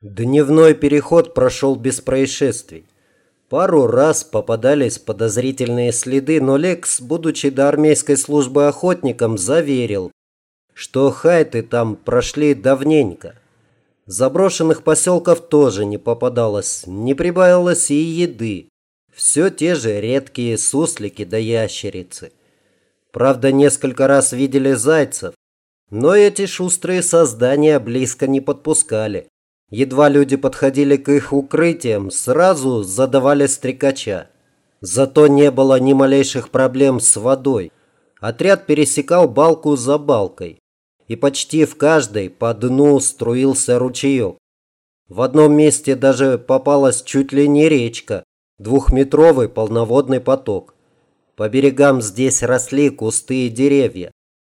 Дневной переход прошел без происшествий. Пару раз попадались подозрительные следы, но Лекс, будучи до армейской службы охотником, заверил, что хайты там прошли давненько. Заброшенных поселков тоже не попадалось, не прибавилось и еды. Все те же редкие суслики да ящерицы. Правда, несколько раз видели зайцев, но эти шустрые создания близко не подпускали. Едва люди подходили к их укрытиям, сразу задавали стрекача. Зато не было ни малейших проблем с водой. Отряд пересекал балку за балкой, и почти в каждой по дну струился ручеек. В одном месте даже попалась чуть ли не речка, двухметровый полноводный поток. По берегам здесь росли кусты и деревья.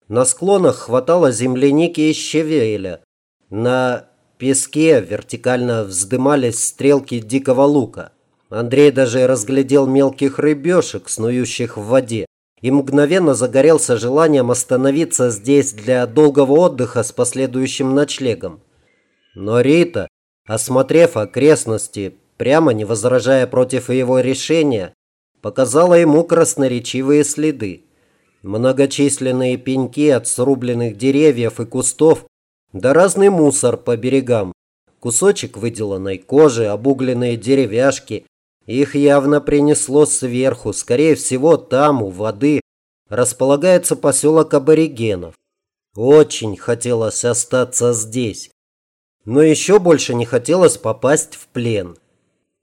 На склонах хватало земляники и щавеля. На песке вертикально вздымались стрелки дикого лука. Андрей даже разглядел мелких рыбешек, снующих в воде, и мгновенно загорелся желанием остановиться здесь для долгого отдыха с последующим ночлегом. Но Рита, осмотрев окрестности, прямо не возражая против его решения, показала ему красноречивые следы. Многочисленные пеньки от срубленных деревьев и кустов да разный мусор по берегам. Кусочек выделанной кожи, обугленные деревяшки. Их явно принесло сверху. Скорее всего, там, у воды, располагается поселок аборигенов. Очень хотелось остаться здесь. Но еще больше не хотелось попасть в плен.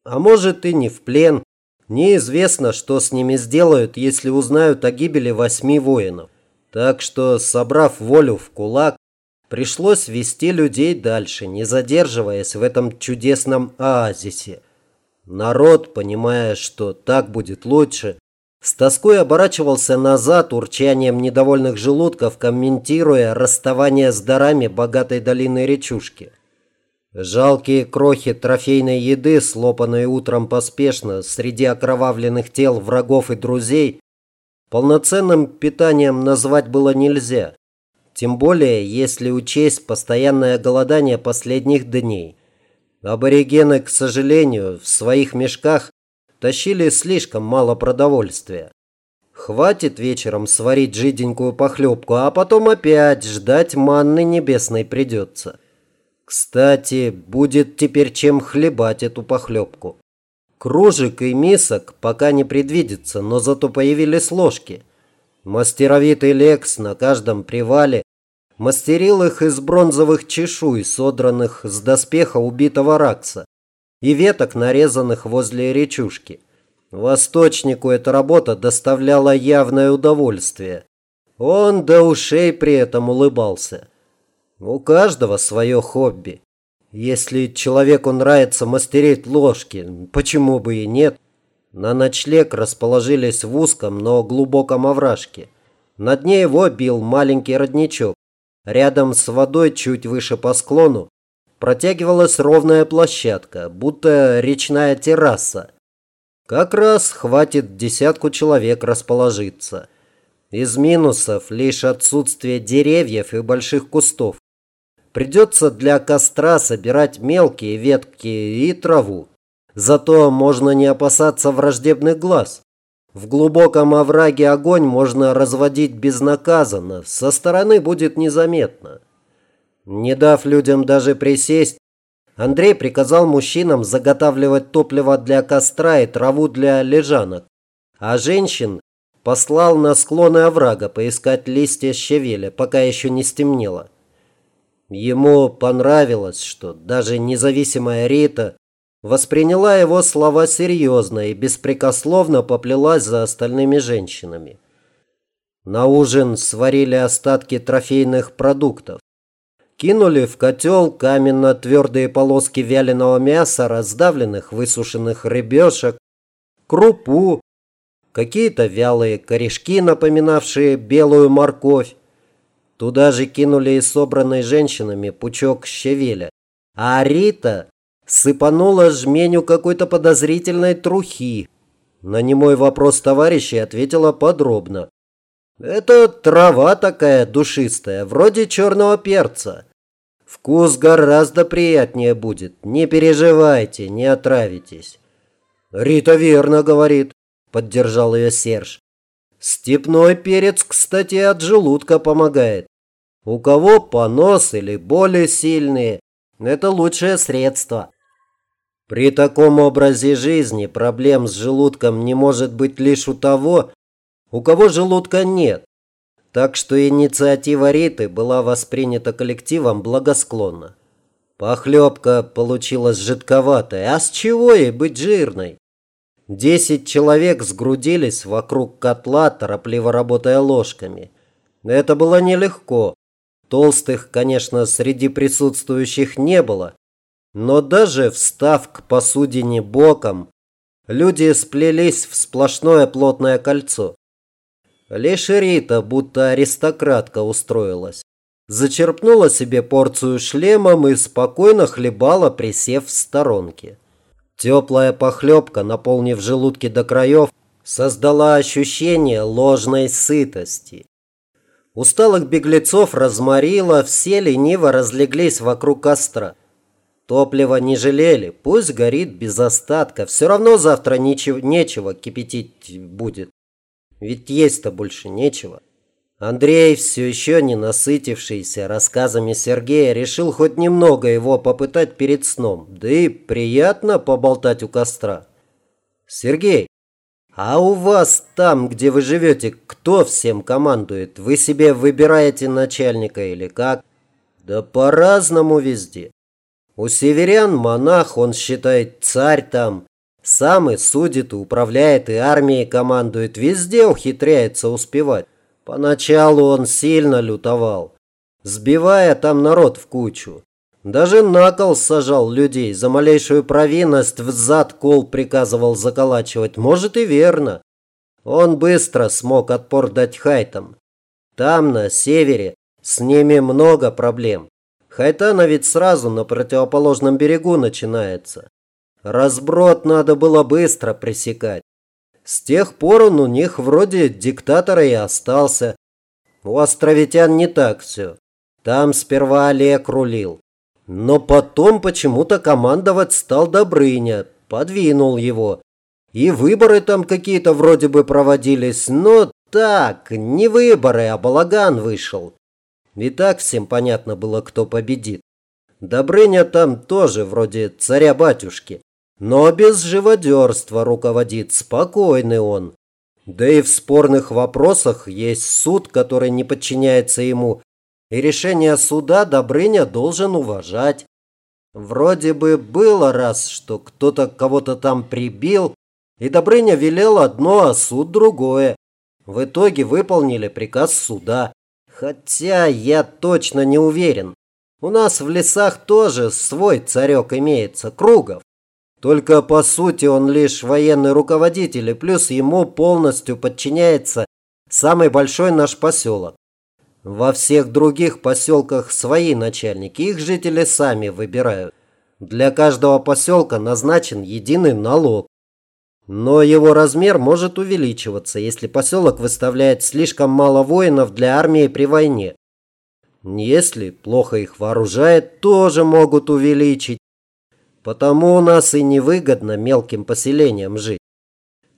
А может и не в плен. Неизвестно, что с ними сделают, если узнают о гибели восьми воинов. Так что, собрав волю в кулак, Пришлось вести людей дальше, не задерживаясь в этом чудесном оазисе. Народ, понимая, что так будет лучше, с тоской оборачивался назад урчанием недовольных желудков, комментируя расставание с дарами богатой долины речушки. Жалкие крохи трофейной еды, слопанные утром поспешно среди окровавленных тел врагов и друзей, полноценным питанием назвать было нельзя. Тем более, если учесть постоянное голодание последних дней. Аборигены, к сожалению, в своих мешках тащили слишком мало продовольствия. Хватит вечером сварить жиденькую похлебку, а потом опять ждать манны небесной придется. Кстати, будет теперь чем хлебать эту похлебку. Кружек и мисок пока не предвидится, но зато появились ложки. Мастеровитый Лекс на каждом привале мастерил их из бронзовых чешуй, содранных с доспеха убитого ракса, и веток, нарезанных возле речушки. Восточнику эта работа доставляла явное удовольствие. Он до ушей при этом улыбался. У каждого свое хобби. Если человеку нравится мастерить ложки, почему бы и нет? На ночлег расположились в узком, но глубоком овражке. На дне его бил маленький родничок. Рядом с водой, чуть выше по склону, протягивалась ровная площадка, будто речная терраса. Как раз хватит десятку человек расположиться. Из минусов лишь отсутствие деревьев и больших кустов. Придется для костра собирать мелкие ветки и траву. Зато можно не опасаться враждебных глаз. В глубоком овраге огонь можно разводить безнаказанно, со стороны будет незаметно. Не дав людям даже присесть, Андрей приказал мужчинам заготавливать топливо для костра и траву для лежанок, а женщин послал на склоны оврага поискать листья щавеля, пока еще не стемнело. Ему понравилось, что даже независимая Рита восприняла его слова серьезно и беспрекословно поплелась за остальными женщинами. На ужин сварили остатки трофейных продуктов. Кинули в котел каменно-твердые полоски вяленого мяса, раздавленных высушенных рыбешек, крупу, какие-то вялые корешки, напоминавшие белую морковь. Туда же кинули и собранный женщинами пучок щавеля. А Рита сыпанула жменю какой-то подозрительной трухи. На немой вопрос товарища ответила подробно. «Это трава такая душистая, вроде черного перца. Вкус гораздо приятнее будет. Не переживайте, не отравитесь. Рита верно говорит, поддержал ее Серж. Степной перец, кстати, от желудка помогает. У кого понос или боли сильные, это лучшее средство. При таком образе жизни проблем с желудком не может быть лишь у того, у кого желудка нет. Так что инициатива Риты была воспринята коллективом благосклонно. Похлебка получилась жидковатая, а с чего ей быть жирной? Десять человек сгрудились вокруг котла, торопливо работая ложками. Это было нелегко. Толстых, конечно, среди присутствующих не было. Но даже встав к посудине боком, люди сплелись в сплошное плотное кольцо. Лишь Рита, будто аристократка, устроилась. Зачерпнула себе порцию шлемом и спокойно хлебала, присев в сторонке. Теплая похлебка, наполнив желудки до краев, создала ощущение ложной сытости. Усталых беглецов разморило, все лениво разлеглись вокруг костра. Топлива не жалели, пусть горит без остатка, все равно завтра ничего, нечего кипятить будет. Ведь есть-то больше нечего. Андрей, все еще не насытившийся рассказами Сергея, решил хоть немного его попытать перед сном. Да и приятно поболтать у костра. Сергей, а у вас там, где вы живете, кто всем командует? Вы себе выбираете начальника или как? Да по-разному везде. У северян монах, он считает царь там. Сам и судит, и управляет, и армией командует. Везде ухитряется успевать. Поначалу он сильно лютовал, сбивая там народ в кучу. Даже на кол сажал людей, за малейшую провинность в зад кол приказывал заколачивать. Может и верно. Он быстро смог отпор дать хайтам. Там, на севере, с ними много проблем. Хайтана ведь сразу на противоположном берегу начинается. Разброд надо было быстро пресекать. С тех пор он у них вроде диктатора и остался. У островитян не так все. Там сперва Олег рулил. Но потом почему-то командовать стал Добрыня, подвинул его. И выборы там какие-то вроде бы проводились, но так, не выборы, а балаган вышел. И так всем понятно было, кто победит. Добрыня там тоже вроде царя-батюшки. Но без живодерства руководит, спокойный он. Да и в спорных вопросах есть суд, который не подчиняется ему, и решение суда Добрыня должен уважать. Вроде бы было раз, что кто-то кого-то там прибил, и Добрыня велел одно, а суд другое. В итоге выполнили приказ суда. Хотя я точно не уверен. У нас в лесах тоже свой царек имеется, Кругов. Только по сути он лишь военный руководитель, и плюс ему полностью подчиняется самый большой наш поселок. Во всех других поселках свои начальники, их жители сами выбирают. Для каждого поселка назначен единый налог. Но его размер может увеличиваться, если поселок выставляет слишком мало воинов для армии при войне. Если плохо их вооружает, тоже могут увеличить. Потому у нас и невыгодно мелким поселениям жить.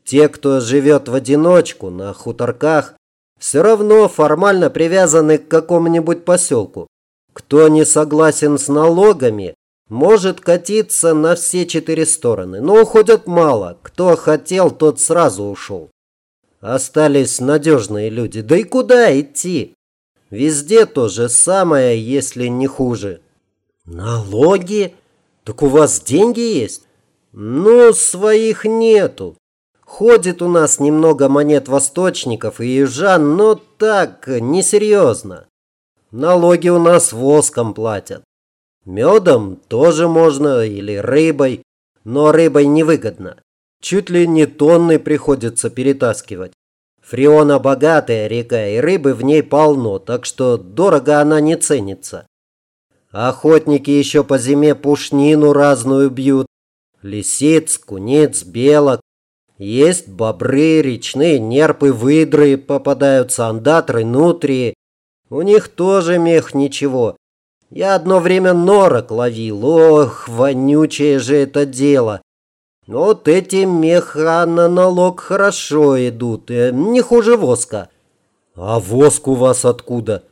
Те, кто живет в одиночку на хуторках, все равно формально привязаны к какому-нибудь поселку. Кто не согласен с налогами, может катиться на все четыре стороны. Но уходят мало. Кто хотел, тот сразу ушел. Остались надежные люди. Да и куда идти? Везде то же самое, если не хуже. Налоги? Так у вас деньги есть? Ну, своих нету. Ходит у нас немного монет восточников и южан, но так, несерьезно. Налоги у нас воском платят. Медом тоже можно или рыбой, но рыбой невыгодно. Чуть ли не тонны приходится перетаскивать. Фриона богатая река, и рыбы в ней полно, так что дорого она не ценится. Охотники еще по зиме пушнину разную бьют. Лисиц, куниц, белок. Есть бобры, речные нерпы, выдры, попадаются андатры, нутрии. У них тоже мех ничего. Я одно время норок ловил. Ох, вонючее же это дело. Вот эти меха на налог хорошо идут, э, не хуже воска. А воск у вас откуда?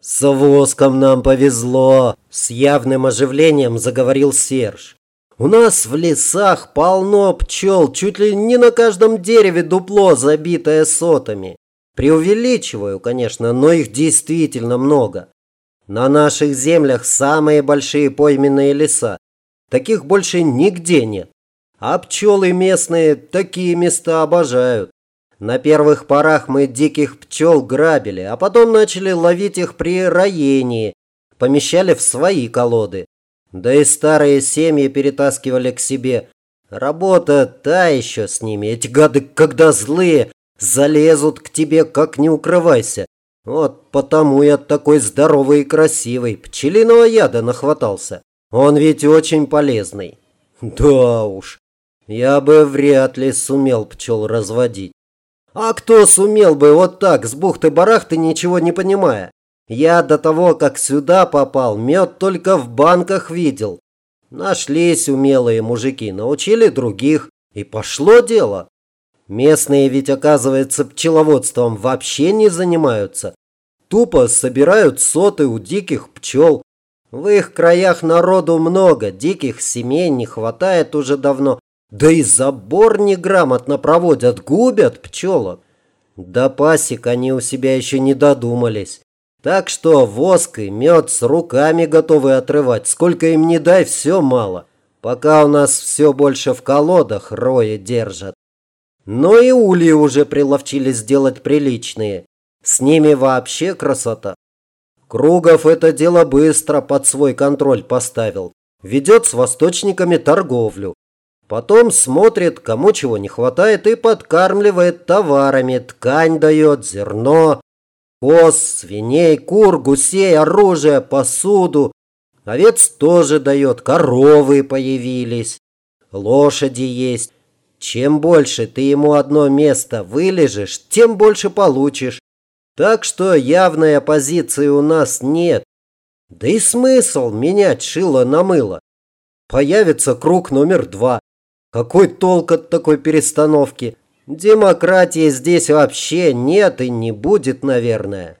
С воском нам повезло, с явным оживлением заговорил Серж. У нас в лесах полно пчел, чуть ли не на каждом дереве дупло, забитое сотами. Преувеличиваю, конечно, но их действительно много. На наших землях самые большие пойменные леса. Таких больше нигде нет. А пчелы местные такие места обожают. На первых порах мы диких пчел грабили, а потом начали ловить их при роении. Помещали в свои колоды. Да и старые семьи перетаскивали к себе. Работа та еще с ними. Эти гады, когда злые, залезут к тебе, как не укрывайся. Вот потому я такой здоровый и красивый. Пчелиного яда нахватался. Он ведь очень полезный. Да уж, я бы вряд ли сумел пчел разводить. А кто сумел бы вот так, с бухты-барахты, ничего не понимая? Я до того, как сюда попал, мед только в банках видел. Нашлись умелые мужики, научили других, и пошло дело. Местные ведь, оказывается, пчеловодством вообще не занимаются. Тупо собирают соты у диких пчел. В их краях народу много, диких семей не хватает уже давно. Да и забор неграмотно проводят, губят пчелок. До пасек они у себя еще не додумались. Так что воск и мед с руками готовы отрывать. Сколько им не дай, все мало. Пока у нас все больше в колодах рои держат. Но и ульи уже приловчились сделать приличные. С ними вообще красота. Кругов это дело быстро под свой контроль поставил. Ведет с восточниками торговлю. Потом смотрит, кому чего не хватает и подкармливает товарами. Ткань дает, зерно, коз, свиней, кур, гусей, оружие, посуду. Овец тоже дает, коровы появились, лошади есть. Чем больше ты ему одно место вылежишь, тем больше получишь. Так что явной оппозиции у нас нет. Да и смысл менять шило на мыло. Появится круг номер два. Какой толк от такой перестановки? Демократии здесь вообще нет и не будет, наверное.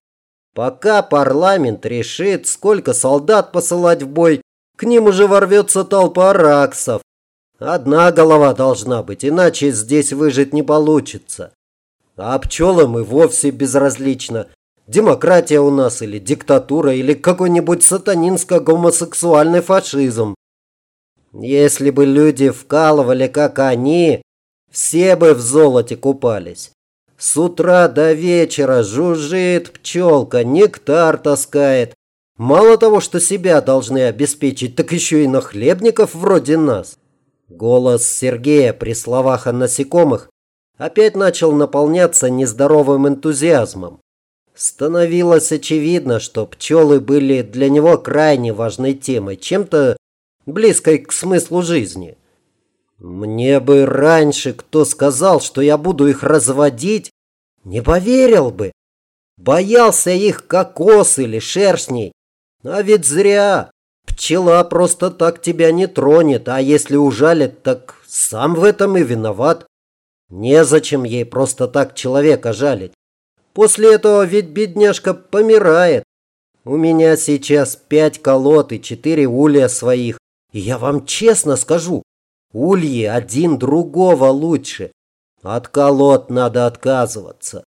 Пока парламент решит, сколько солдат посылать в бой, к ним уже ворвется толпа раксов. Одна голова должна быть, иначе здесь выжить не получится. А пчелам и вовсе безразлично. Демократия у нас или диктатура, или какой-нибудь сатанинско-гомосексуальный фашизм. Если бы люди вкалывали, как они, все бы в золоте купались. С утра до вечера жужжит пчелка, нектар таскает. Мало того, что себя должны обеспечить, так еще и нахлебников вроде нас. Голос Сергея при словах о насекомых опять начал наполняться нездоровым энтузиазмом. Становилось очевидно, что пчелы были для него крайне важной темой, чем-то близкой к смыслу жизни. Мне бы раньше кто сказал, что я буду их разводить, не поверил бы. Боялся их как ос или шершней. А ведь зря. Пчела просто так тебя не тронет, а если ужалит, так сам в этом и виноват. Незачем ей просто так человека жалить. После этого ведь бедняжка помирает. У меня сейчас пять колод и четыре улья своих. И я вам честно скажу, ульи один другого лучше. От колод надо отказываться.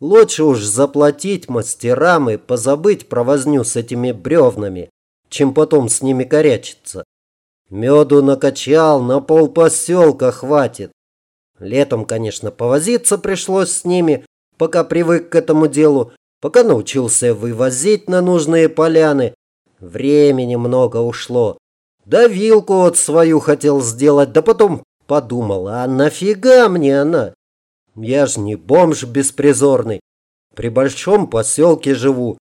Лучше уж заплатить мастерам и позабыть про возню с этими бревнами, чем потом с ними корячиться. Меду накачал, на пол поселка хватит. Летом, конечно, повозиться пришлось с ними, пока привык к этому делу, пока научился вывозить на нужные поляны. Времени много ушло. Да вилку вот свою хотел сделать, да потом подумал, а нафига мне она? Я ж не бомж беспризорный. При большом поселке живу.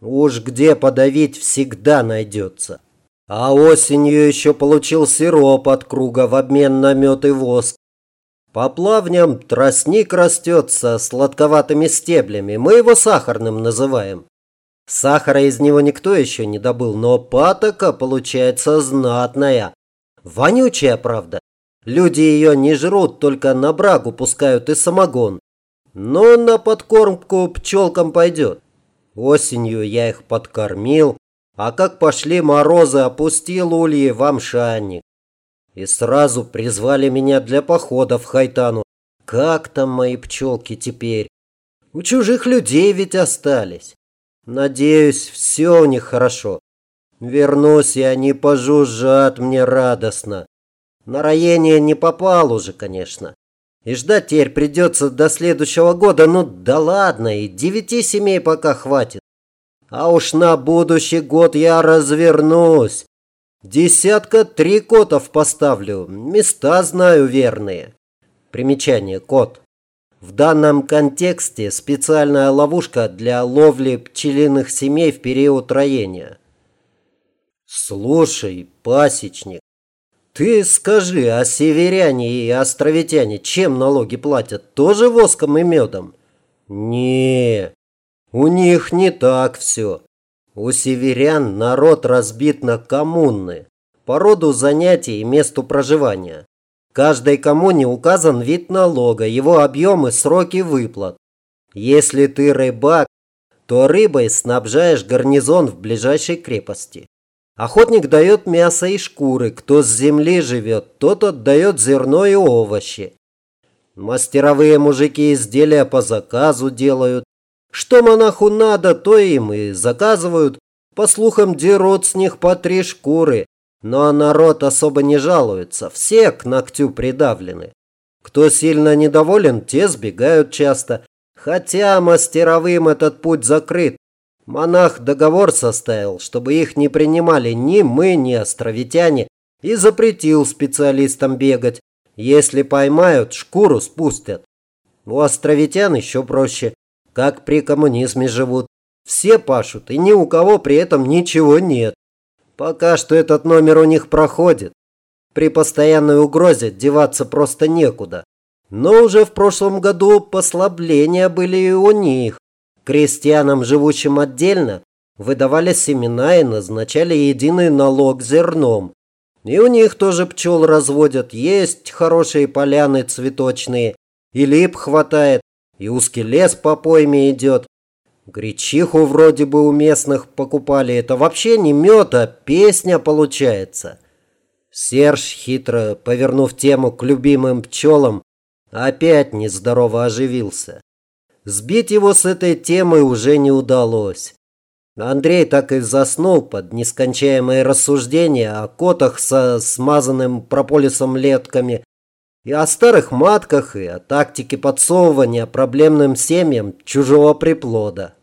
Уж где подавить всегда найдется. А осенью еще получил сироп от круга в обмен на мед и воск. По плавням тростник растет со сладковатыми стеблями. Мы его сахарным называем. Сахара из него никто еще не добыл, но патока получается знатная. Вонючая, правда. Люди ее не жрут, только на брагу пускают и самогон. Но на подкормку пчелкам пойдет. Осенью я их подкормил, а как пошли морозы, опустил ульи в амшанник. И сразу призвали меня для похода в Хайтану. Как там мои пчелки теперь? У чужих людей ведь остались. Надеюсь, все у них хорошо. Вернусь, и они пожужжат мне радостно. На роение не попал уже, конечно. И ждать теперь придется до следующего года. Ну да ладно, и девяти семей пока хватит. А уж на будущий год я развернусь. Десятка три котов поставлю. Места знаю верные. Примечание. Кот. В данном контексте специальная ловушка для ловли пчелиных семей в период роения. Слушай, пасечник, ты скажи, а северяне и островитяне чем налоги платят? Тоже воском и медом? Не, у них не так все. У северян народ разбит на коммуны по роду занятий и месту проживания. Каждой коммуне указан вид налога, его объем и сроки выплат. Если ты рыбак, то рыбой снабжаешь гарнизон в ближайшей крепости. Охотник дает мясо и шкуры. Кто с земли живет, тот отдает зерно и овощи. Мастеровые мужики изделия по заказу делают. Что монаху надо, то им и заказывают. По слухам, дерут с них по три шкуры. Но народ особо не жалуется. Все к ногтю придавлены. Кто сильно недоволен, те сбегают часто. Хотя мастеровым этот путь закрыт. Монах договор составил, чтобы их не принимали ни мы, ни островитяне, и запретил специалистам бегать. Если поймают, шкуру спустят. У островитян еще проще, как при коммунизме живут. Все пашут, и ни у кого при этом ничего нет. Пока что этот номер у них проходит. При постоянной угрозе деваться просто некуда. Но уже в прошлом году послабления были и у них. Крестьянам, живущим отдельно, выдавали семена и назначали единый налог зерном. И у них тоже пчел разводят, есть хорошие поляны цветочные, и лип хватает, и узкий лес по пойме идет. Гречиху вроде бы у местных покупали, это вообще не мед, а песня получается. Серж, хитро повернув тему к любимым пчелам, опять нездорово оживился. Сбить его с этой темы уже не удалось. Андрей так и заснул под нескончаемые рассуждения о котах со смазанным прополисом летками, и о старых матках, и о тактике подсовывания проблемным семьям чужого приплода.